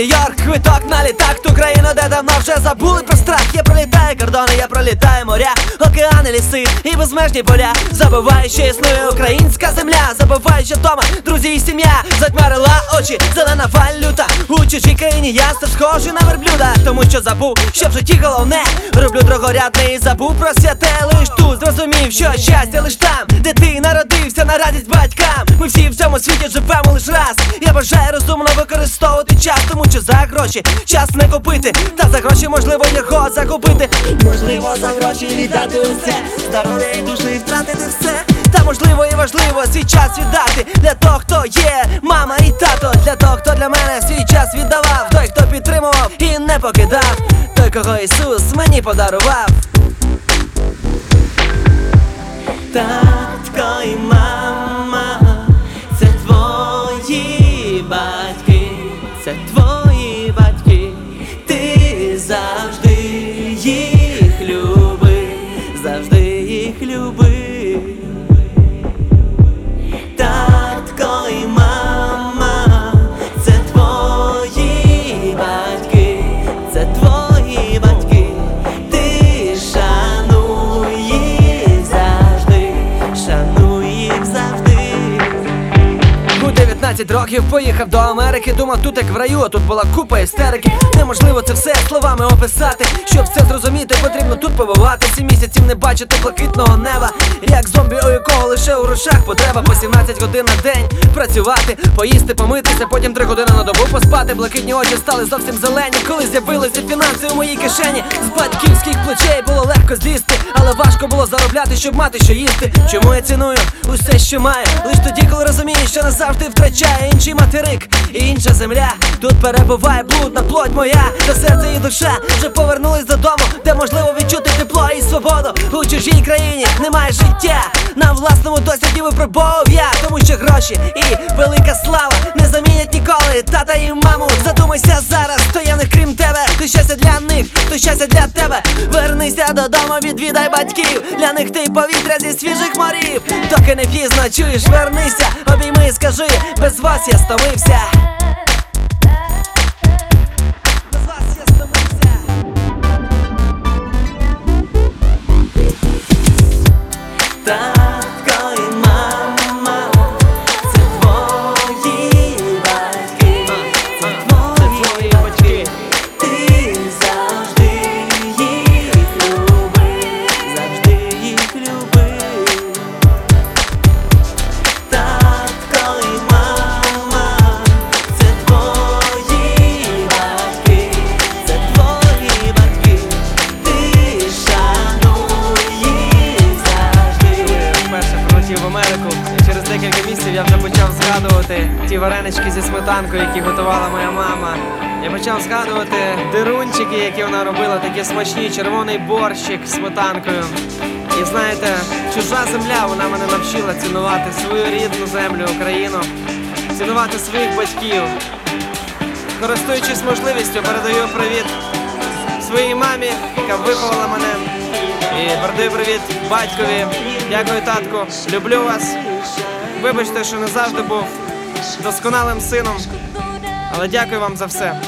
milyar квиток на літак Ту країну, де давно вже забули про страх. Я пролітаю кордони, я пролітаю моря Океани, ліси і безмежні поля. Забуваю, що існує українська земля. Забуваю, що дома друзі і сім'я. Затьмарила очі, зелена валюта. У чужій країні я став схожий на верблюда. Тому що забув, що в житті головне. Роблю другорядне і забув про святе. Лиш тут зрозумів, що щастя лиш там Де ти народився на радість батькам. Ми всі в цьому світі живемо лиш раз. Я бажаю розумно використовувати час Тому що за гроші час не купити. Та за гроші можливо його загубити. Можливо за гроші віддати усе. Здоров'я і душі втратити все. Та можливо і важливо свій час віддати. Для того, хто є мама і тато. Для того, хто для мене свій час віддавав. Той, хто підтримував і не покидав. Той, кого Ісус мені подарував. Татко і мама, це твої батьки, це твої 17 років поїхав до Америки, думав тут як в раю, а тут була купа істерики. Неможливо це все словами описати. Щоб все зрозуміти, потрібно тут побувати. Сім місяців не бачити блакитного неба. Як зомбі, у якого лише у рушах потреба по 17 годин на день працювати, поїсти, помитися, потім 3 години на добу поспати. Блакитні очі стали зовсім зелені. Коли з'явилися фінанси у моїй кишені, з батьківських плечей було легко злізти, але важко було заробляти, щоб мати що їсти. Чому я ціную усе, що маю? Лиш тоді, коли розумію, що назавжди втрачаю втрачає інший материк і інша земля. Тут перебуває блудна плоть моя, та серце і душа вже повернулись додому, де можливо відчути тепло і свободу. У чужій країні немає життя. На власному досвіді випробував я, тому що гроші і велика слава не замінять ніколи тата і маму. Задумайся зараз, то щастя для тебе. Вернися додому, відвідай батьків. Для них ти повітря зі свіжих морів. Доки не пізно чуєш, вернися, обійми, скажи, без вас я стомився. Без місяців я вже почав згадувати ті варенички зі сметанкою, які готувала моя мама. Я почав згадувати дирунчики, які вона робила, такі смачні, червоний борщик з сметанкою. І знаєте, чужа земля вона мене навчила цінувати свою рідну землю, Україну, цінувати своїх батьків. Користуючись можливістю, передаю привіт своїй мамі, яка виховала мене. І передаю привіт батькові. Дякую, татку. Люблю вас. Вибачте, що не завжди був досконалим сином. Але дякую вам за все.